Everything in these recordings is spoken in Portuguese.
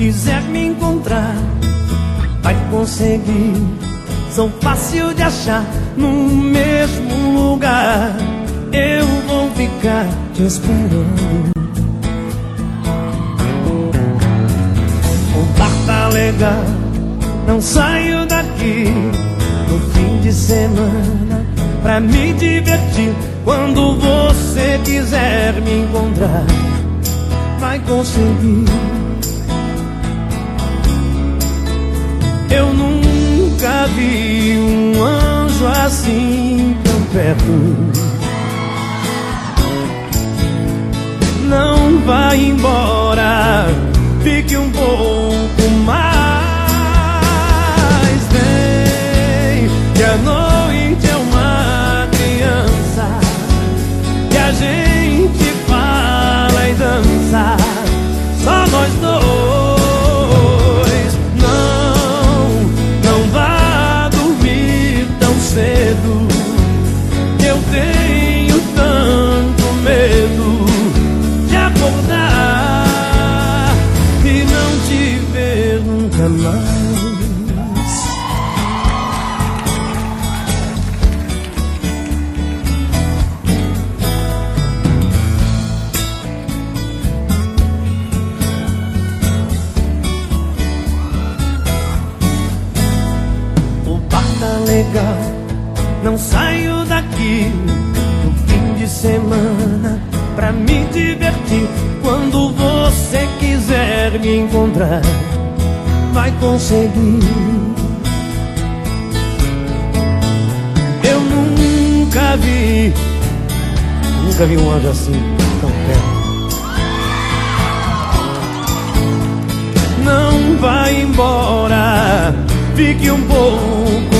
quiser me encontrar, vai conseguir. São fácil de achar no mesmo lugar. Eu vou ficar te esperando. O bar tá legal, não saio daqui no fim de semana pra me divertir. Quando você quiser me encontrar, vai conseguir. Assim tão perto. Não vai embora, legal. Não saio daqui no fim de semana pra me divertir. Quando você quiser me encontrar, vai conseguir. Eu nunca vi, nunca vi um anjo assim tão perto. Não vai embora, fique um pouco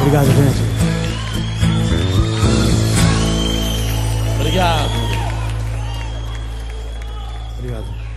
Obrigado, gente. Obrigado. Obrigado.